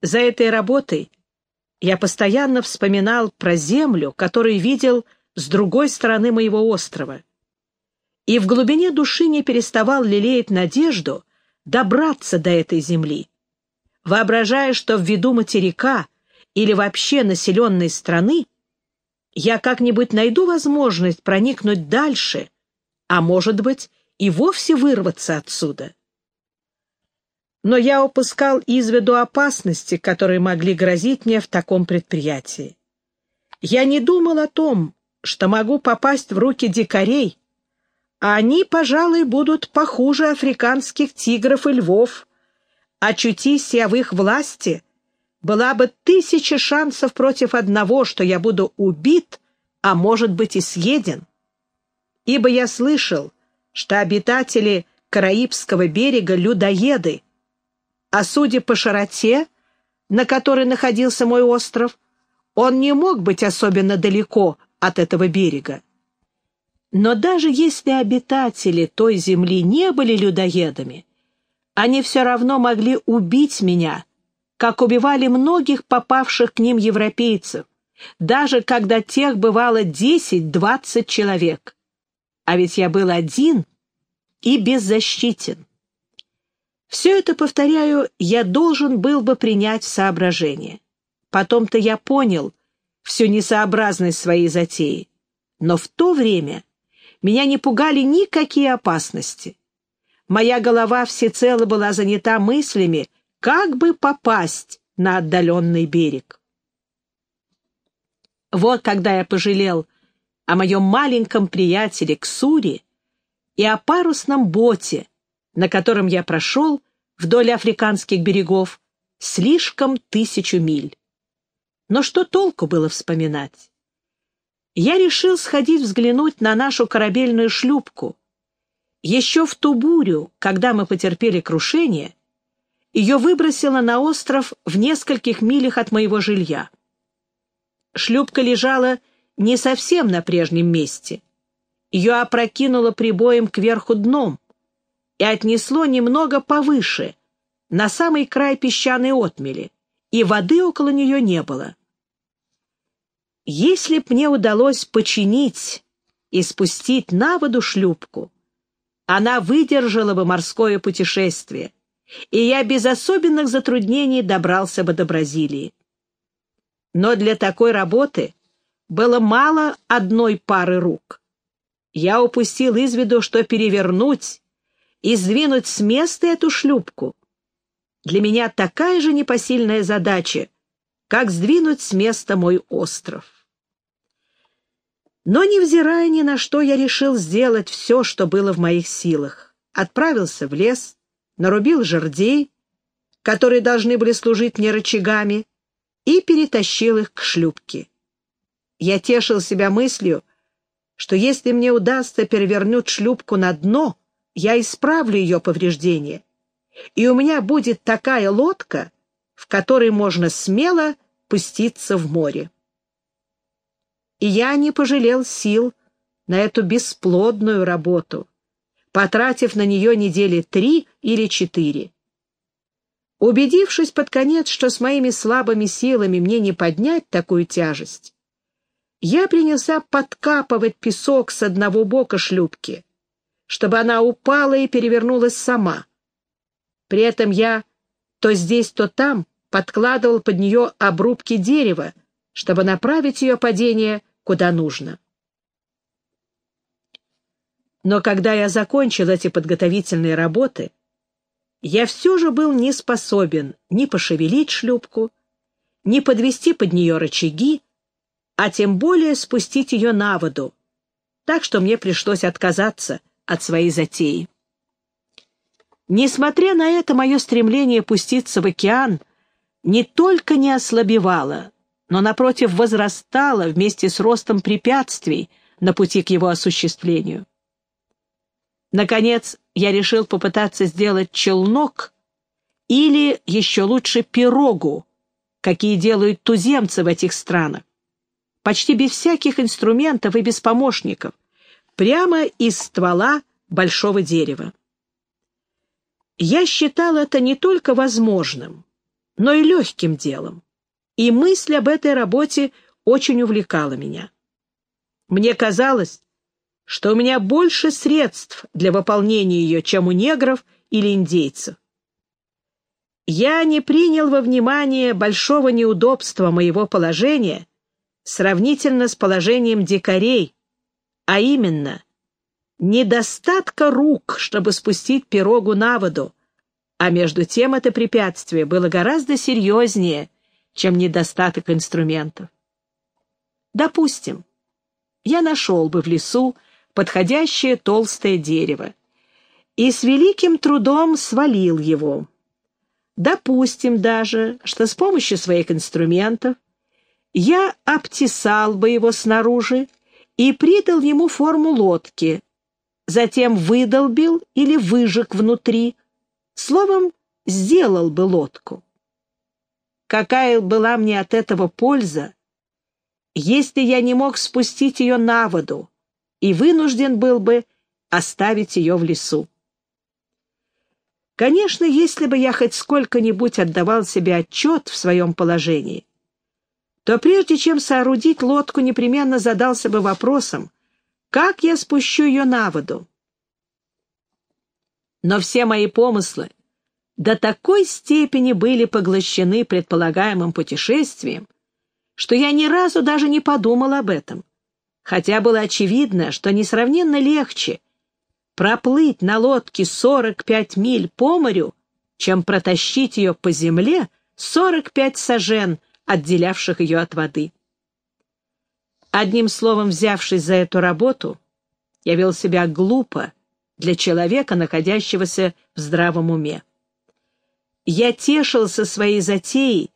За этой работой я постоянно вспоминал про землю, которую видел с другой стороны моего острова, и в глубине души не переставал лелеять надежду добраться до этой земли, воображая, что в виду материка или вообще населенной страны я как-нибудь найду возможность проникнуть дальше, а, может быть, и вовсе вырваться отсюда. Но я упускал из виду опасности, которые могли грозить мне в таком предприятии. Я не думал о том, что могу попасть в руки дикарей, а они, пожалуй, будут похуже африканских тигров и львов. Очутись я в их власти, была бы тысяча шансов против одного, что я буду убит, а может быть и съеден. Ибо я слышал, что обитатели Караибского берега — людоеды, а судя по широте, на которой находился мой остров, он не мог быть особенно далеко от этого берега. Но даже если обитатели той земли не были людоедами, они все равно могли убить меня как убивали многих попавших к ним европейцев, даже когда тех бывало 10-20 человек. А ведь я был один и беззащитен. Все это, повторяю, я должен был бы принять в соображение. Потом-то я понял всю несообразность своей затеи. Но в то время меня не пугали никакие опасности. Моя голова всецело была занята мыслями как бы попасть на отдаленный берег. Вот когда я пожалел о моем маленьком приятеле Ксури и о парусном боте, на котором я прошел вдоль африканских берегов слишком тысячу миль. Но что толку было вспоминать? Я решил сходить взглянуть на нашу корабельную шлюпку. Еще в ту бурю, когда мы потерпели крушение, ее выбросило на остров в нескольких милях от моего жилья. Шлюпка лежала не совсем на прежнем месте. Ее опрокинуло прибоем кверху дном и отнесло немного повыше, на самый край песчаной отмели, и воды около нее не было. Если б мне удалось починить и спустить на воду шлюпку, она выдержала бы морское путешествие, и я без особенных затруднений добрался бы до Бразилии. Но для такой работы было мало одной пары рук. Я упустил из виду, что перевернуть и сдвинуть с места эту шлюпку. Для меня такая же непосильная задача, как сдвинуть с места мой остров. Но, невзирая ни на что, я решил сделать все, что было в моих силах. Отправился в лес, нарубил жердей, которые должны были служить мне рычагами, и перетащил их к шлюпке. Я тешил себя мыслью, что если мне удастся перевернуть шлюпку на дно, я исправлю ее повреждения, и у меня будет такая лодка, в которой можно смело пуститься в море. И я не пожалел сил на эту бесплодную работу потратив на нее недели три или четыре. Убедившись под конец, что с моими слабыми силами мне не поднять такую тяжесть, я принялся подкапывать песок с одного бока шлюпки, чтобы она упала и перевернулась сама. При этом я то здесь, то там подкладывал под нее обрубки дерева, чтобы направить ее падение куда нужно. Но когда я закончил эти подготовительные работы, я все же был не способен ни пошевелить шлюпку, ни подвести под нее рычаги, а тем более спустить ее на воду, так что мне пришлось отказаться от своей затеи. Несмотря на это, мое стремление пуститься в океан не только не ослабевало, но, напротив, возрастало вместе с ростом препятствий на пути к его осуществлению. Наконец, я решил попытаться сделать челнок или, еще лучше, пирогу, какие делают туземцы в этих странах, почти без всяких инструментов и без помощников, прямо из ствола большого дерева. Я считал это не только возможным, но и легким делом, и мысль об этой работе очень увлекала меня. Мне казалось, что у меня больше средств для выполнения ее, чем у негров или индейцев. Я не принял во внимание большого неудобства моего положения сравнительно с положением дикарей, а именно недостатка рук, чтобы спустить пирогу на воду, а между тем это препятствие было гораздо серьезнее, чем недостаток инструментов. Допустим, я нашел бы в лесу подходящее толстое дерево и с великим трудом свалил его. Допустим даже, что с помощью своих инструментов я обтесал бы его снаружи и придал ему форму лодки, затем выдолбил или выжег внутри, словом, сделал бы лодку. Какая была мне от этого польза, если я не мог спустить ее на воду и вынужден был бы оставить ее в лесу? Конечно, если бы я хоть сколько-нибудь отдавал себе отчет в своем положении, то прежде чем соорудить лодку, непременно задался бы вопросом, как я спущу ее на воду. Но все мои помыслы до такой степени были поглощены предполагаемым путешествием, что я ни разу даже не подумал об этом, хотя было очевидно, что несравненно легче проплыть на лодке 45 миль по морю, чем протащить ее по земле 45 сажен, отделявших ее от воды. Одним словом, взявшись за эту работу, я вел себя глупо для человека, находящегося в здравом уме. Я тешился своей затеей,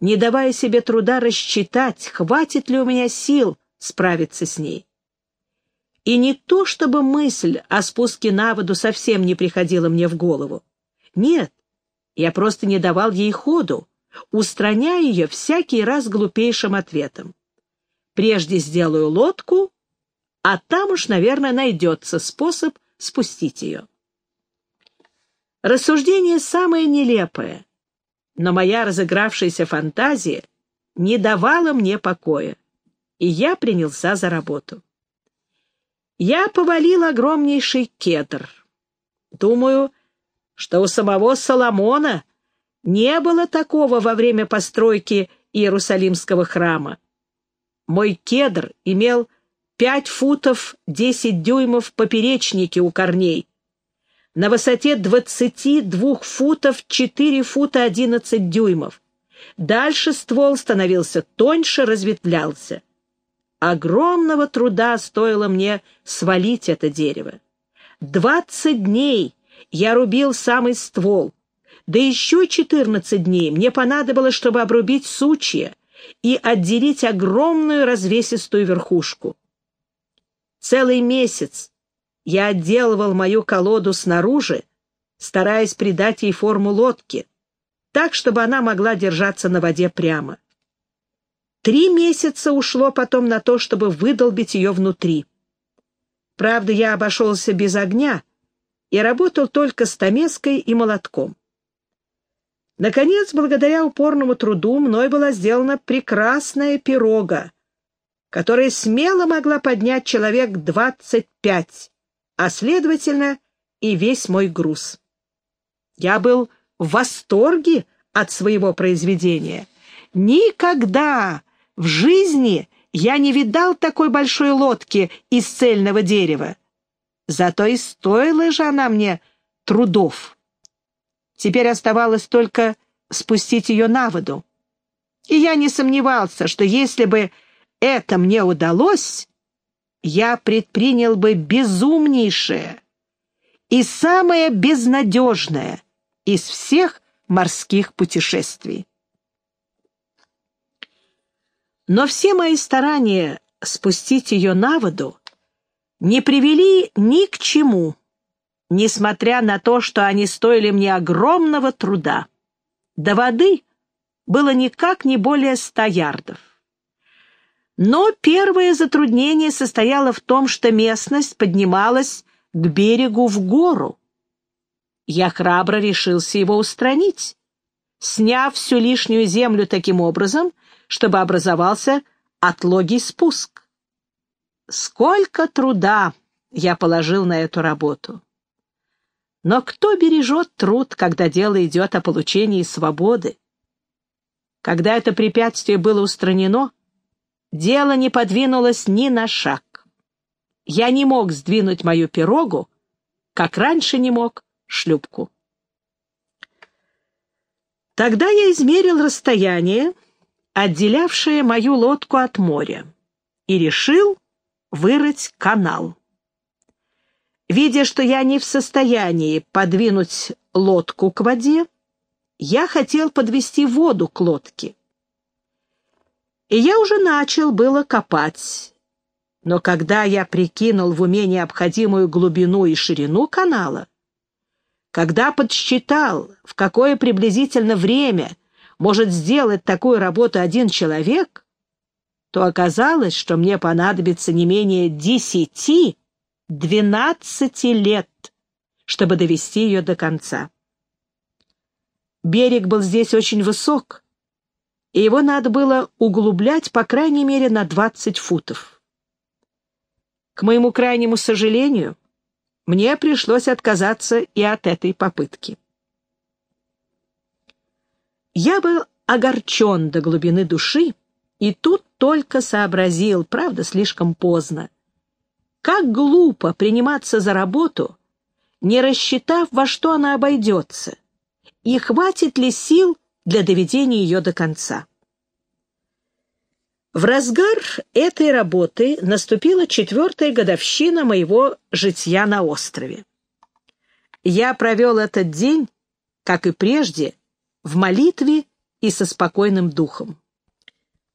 не давая себе труда рассчитать, хватит ли у меня сил справиться с ней. И не то, чтобы мысль о спуске на воду совсем не приходила мне в голову. Нет, я просто не давал ей ходу, устраняя ее всякий раз глупейшим ответом. Прежде сделаю лодку, а там уж, наверное, найдется способ спустить ее. Рассуждение самое нелепое, но моя разыгравшаяся фантазия не давала мне покоя, и я принялся за работу я повалил огромнейший кедр. Думаю, что у самого Соломона не было такого во время постройки Иерусалимского храма. Мой кедр имел пять футов десять дюймов поперечники у корней, на высоте двадцати двух футов четыре фута одиннадцать дюймов. Дальше ствол становился тоньше, разветвлялся. Огромного труда стоило мне свалить это дерево. Двадцать дней я рубил самый ствол, да еще четырнадцать дней мне понадобилось, чтобы обрубить сучья и отделить огромную развесистую верхушку. Целый месяц я отделывал мою колоду снаружи, стараясь придать ей форму лодки, так, чтобы она могла держаться на воде прямо. Три месяца ушло потом на то, чтобы выдолбить ее внутри. Правда, я обошелся без огня и работал только стамеской и молотком. Наконец, благодаря упорному труду, мной была сделана прекрасная пирога, которая смело могла поднять человек двадцать пять, а, следовательно, и весь мой груз. Я был в восторге от своего произведения. Никогда в жизни я не видал такой большой лодки из цельного дерева. Зато и стоила же она мне трудов. Теперь оставалось только спустить ее на воду. И я не сомневался, что если бы это мне удалось, я предпринял бы безумнейшее и самое безнадежное из всех морских путешествий. Но все мои старания спустить ее на воду не привели ни к чему, несмотря на то, что они стоили мне огромного труда. До воды было никак не более ста ярдов. Но первое затруднение состояло в том, что местность поднималась к берегу в гору. Я храбро решился его устранить, сняв всю лишнюю землю таким образом, чтобы образовался отлогий спуск. Сколько труда я положил на эту работу! Но кто бережет труд, когда дело идет о получении свободы? Когда это препятствие было устранено, дело не подвинулось ни на шаг. Я не мог сдвинуть мою пирогу, как раньше не мог шлюпку. Тогда я измерил расстояние, отделявшее мою лодку от моря, и решил вырыть канал. Видя, что я не в состоянии подвинуть лодку к воде, я хотел подвести воду к лодке. И я уже начал было копать. Но когда я прикинул в уме необходимую глубину и ширину канала, когда подсчитал, в какое приблизительно время может сделать такую работу один человек, то оказалось, что мне понадобится не менее десяти двенадцати лет, чтобы довести ее до конца. Берег был здесь очень высок, и его надо было углублять по крайней мере на двадцать футов. К моему крайнему сожалению, мне пришлось отказаться и от этой попытки. Я был огорчен до глубины души, и тут только сообразил, правда, слишком поздно, как глупо приниматься за работу, не рассчитав, во что она обойдется, и хватит ли сил для доведения ее до конца. В разгар этой работы наступила четвертая годовщина моего житья на острове. Я провел этот день, как и прежде, в молитве и со спокойным духом.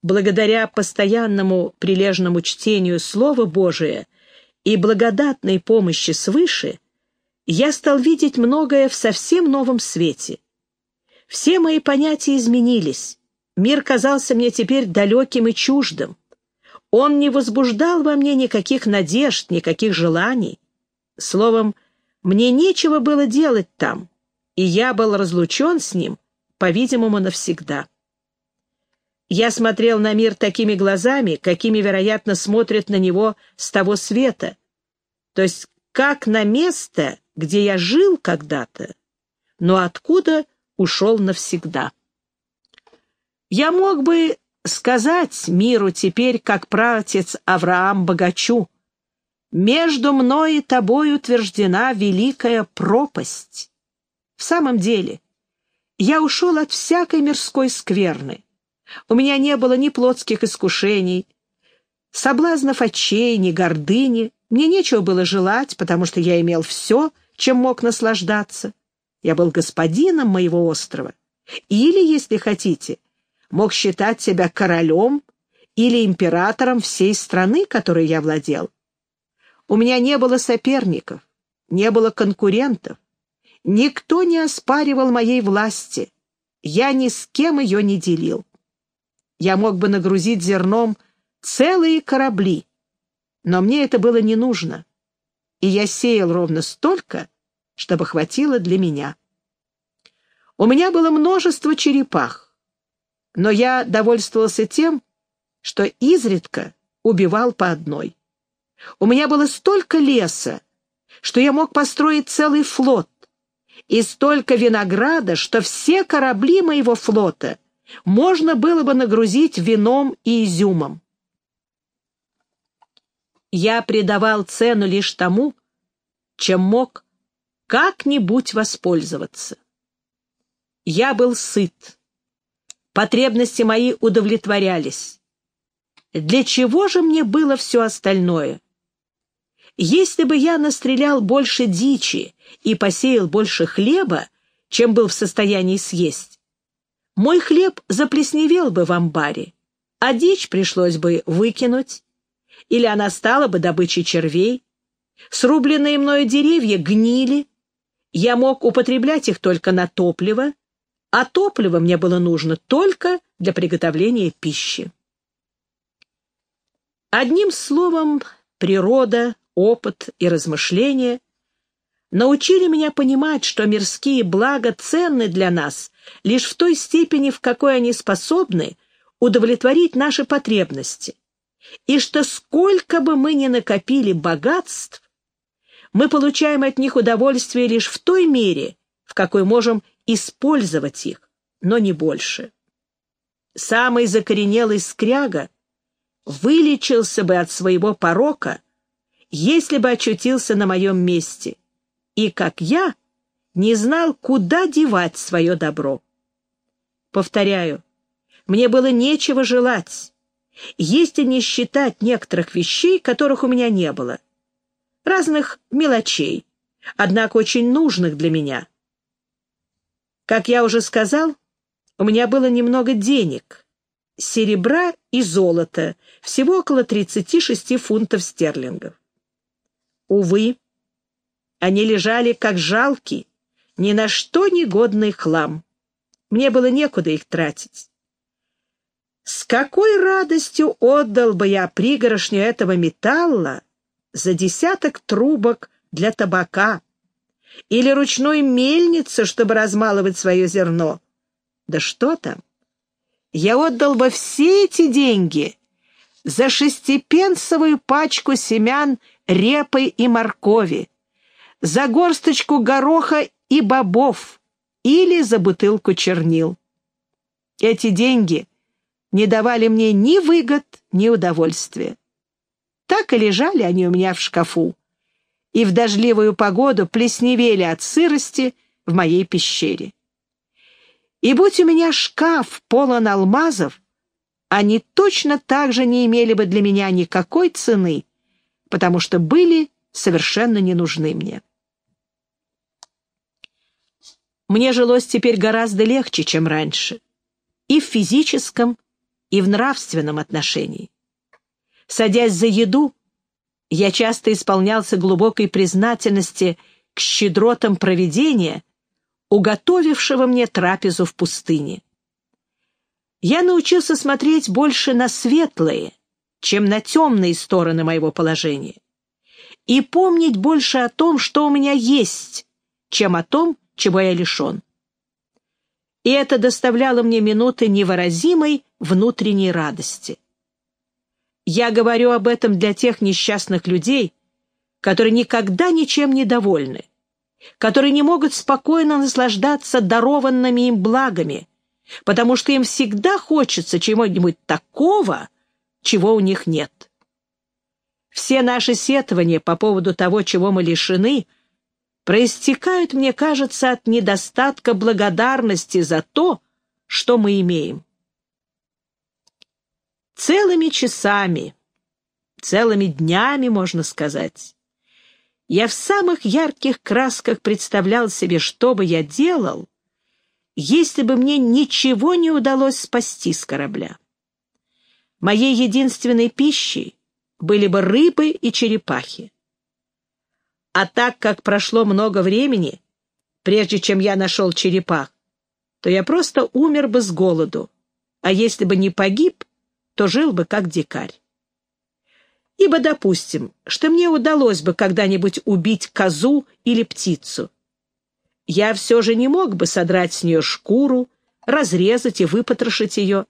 Благодаря постоянному прилежному чтению Слова Божия и благодатной помощи свыше, я стал видеть многое в совсем новом свете. Все мои понятия изменились. Мир казался мне теперь далеким и чуждым. Он не возбуждал во мне никаких надежд, никаких желаний. Словом, мне нечего было делать там, и я был разлучен с ним, по-видимому, навсегда. Я смотрел на мир такими глазами, какими, вероятно, смотрят на него с того света, то есть как на место, где я жил когда-то, но откуда ушел навсегда. Я мог бы сказать миру теперь, как пратец Авраам богачу, «Между мной и тобой утверждена великая пропасть». В самом деле, я ушел от всякой мирской скверны, у меня не было ни плотских искушений, соблазнов отчаяния, гордыни. Мне нечего было желать, потому что я имел все, чем мог наслаждаться. Я был господином моего острова. Или, если хотите, мог считать себя королем или императором всей страны, которой я владел. У меня не было соперников, не было конкурентов. Никто не оспаривал моей власти. Я ни с кем ее не делил. Я мог бы нагрузить зерном целые корабли, но мне это было не нужно, и я сеял ровно столько, чтобы хватило для меня. У меня было множество черепах, но я довольствовался тем, что изредка убивал по одной. У меня было столько леса, что я мог построить целый флот, и столько винограда, что все корабли моего флота — можно было бы нагрузить вином и изюмом. Я придавал цену лишь тому, чем мог как-нибудь воспользоваться. Я был сыт. Потребности мои удовлетворялись. Для чего же мне было все остальное? Если бы я настрелял больше дичи и посеял больше хлеба, чем был в состоянии съесть, мой хлеб заплесневел бы в амбаре, а дичь пришлось бы выкинуть, или она стала бы добычей червей. Срубленные мною деревья гнили, я мог употреблять их только на топливо, а топливо мне было нужно только для приготовления пищи. Одним словом, природа, опыт и размышления научили меня понимать, что мирские блага ценны для нас лишь в той степени, в какой они способны удовлетворить наши потребности, и что сколько бы мы ни накопили богатств, мы получаем от них удовольствие лишь в той мере, в какой можем использовать их, но не больше. Самый закоренелый скряга вылечился бы от своего порока, если бы очутился на моем месте, и, как я, не знал, куда девать свое добро. Повторяю, мне было нечего желать, если не считать некоторых вещей, которых у меня не было. Разных мелочей, однако очень нужных для меня. Как я уже сказал, у меня было немного денег, серебра и золота, всего около 36 фунтов стерлингов. Увы, они лежали как жалкий, ни на что негодный хлам. Мне было некуда их тратить. С какой радостью отдал бы я пригорошню этого металла за десяток трубок для табака или ручной мельницы, чтобы размалывать свое зерно. Да что там? Я отдал бы все эти деньги за шестипенсовую пачку семян репы и моркови, за горсточку гороха и бобов или за бутылку чернил. Эти деньги не давали мне ни выгод, ни удовольствия. Так и лежали они у меня в шкафу, и в дождливую погоду плесневели от сырости в моей пещере. И будь у меня шкаф полон алмазов, они точно так же не имели бы для меня никакой цены, потому что были совершенно не нужны мне. Мне жилось теперь гораздо легче, чем раньше, и в физическом, и в нравственном отношении. Садясь за еду, я часто исполнялся глубокой признательности к щедротам провидения, уготовившего мне трапезу в пустыне. Я научился смотреть больше на светлые, чем на темные стороны моего положения, и помнить больше о том, что у меня есть, чем о том, чего я лишен. И это доставляло мне минуты невыразимой внутренней радости. Я говорю об этом для тех несчастных людей, которые никогда ничем не довольны, которые не могут спокойно наслаждаться дарованными им благами, потому что им всегда хочется чего-нибудь такого, чего у них нет. Все наши сетования по поводу того, чего мы лишены, проистекают, мне кажется, от недостатка благодарности за то, что мы имеем. Целыми часами, целыми днями, можно сказать, я в самых ярких красках представлял себе, что бы я делал, если бы мне ничего не удалось спасти с корабля. Моей единственной пищей были бы рыбы и черепахи. А так как прошло много времени, прежде чем я нашел черепах, то я просто умер бы с голоду, а если бы не погиб, то жил бы как дикарь. Ибо допустим, что мне удалось бы когда-нибудь убить козу или птицу. Я все же не мог бы содрать с нее шкуру, разрезать и выпотрошить ее.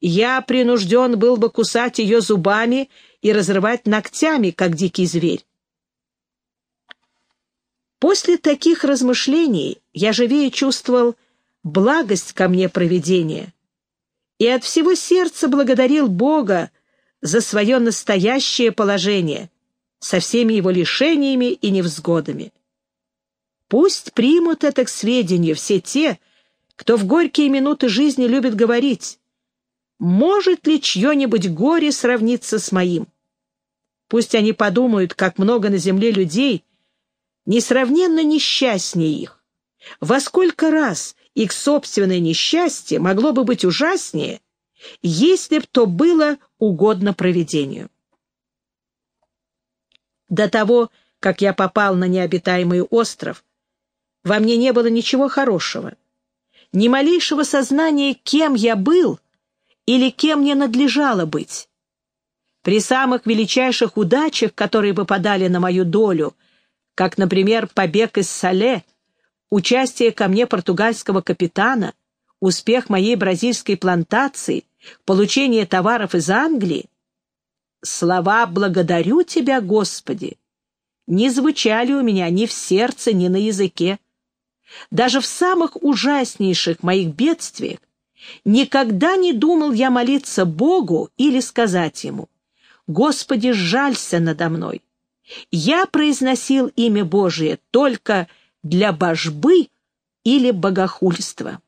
Я принужден был бы кусать ее зубами и разрывать ногтями, как дикий зверь. После таких размышлений я живее чувствовал благость ко мне провидения и от всего сердца благодарил Бога за свое настоящее положение со всеми его лишениями и невзгодами. Пусть примут это к сведению все те, кто в горькие минуты жизни любит говорить, может ли чье-нибудь горе сравниться с моим. Пусть они подумают, как много на земле людей — несравненно несчастнее их. Во сколько раз их собственное несчастье могло бы быть ужаснее, если б то было угодно проведению. До того, как я попал на необитаемый остров, во мне не было ничего хорошего, ни малейшего сознания, кем я был или кем мне надлежало быть. При самых величайших удачах, которые попадали на мою долю — как, например, побег из Сале, участие ко мне португальского капитана, успех моей бразильской плантации, получение товаров из Англии, слова «благодарю тебя, Господи» не звучали у меня ни в сердце, ни на языке. Даже в самых ужаснейших моих бедствиях никогда не думал я молиться Богу или сказать Ему «Господи, жалься надо мной». Я произносил имя Божие только для божбы или богохульства.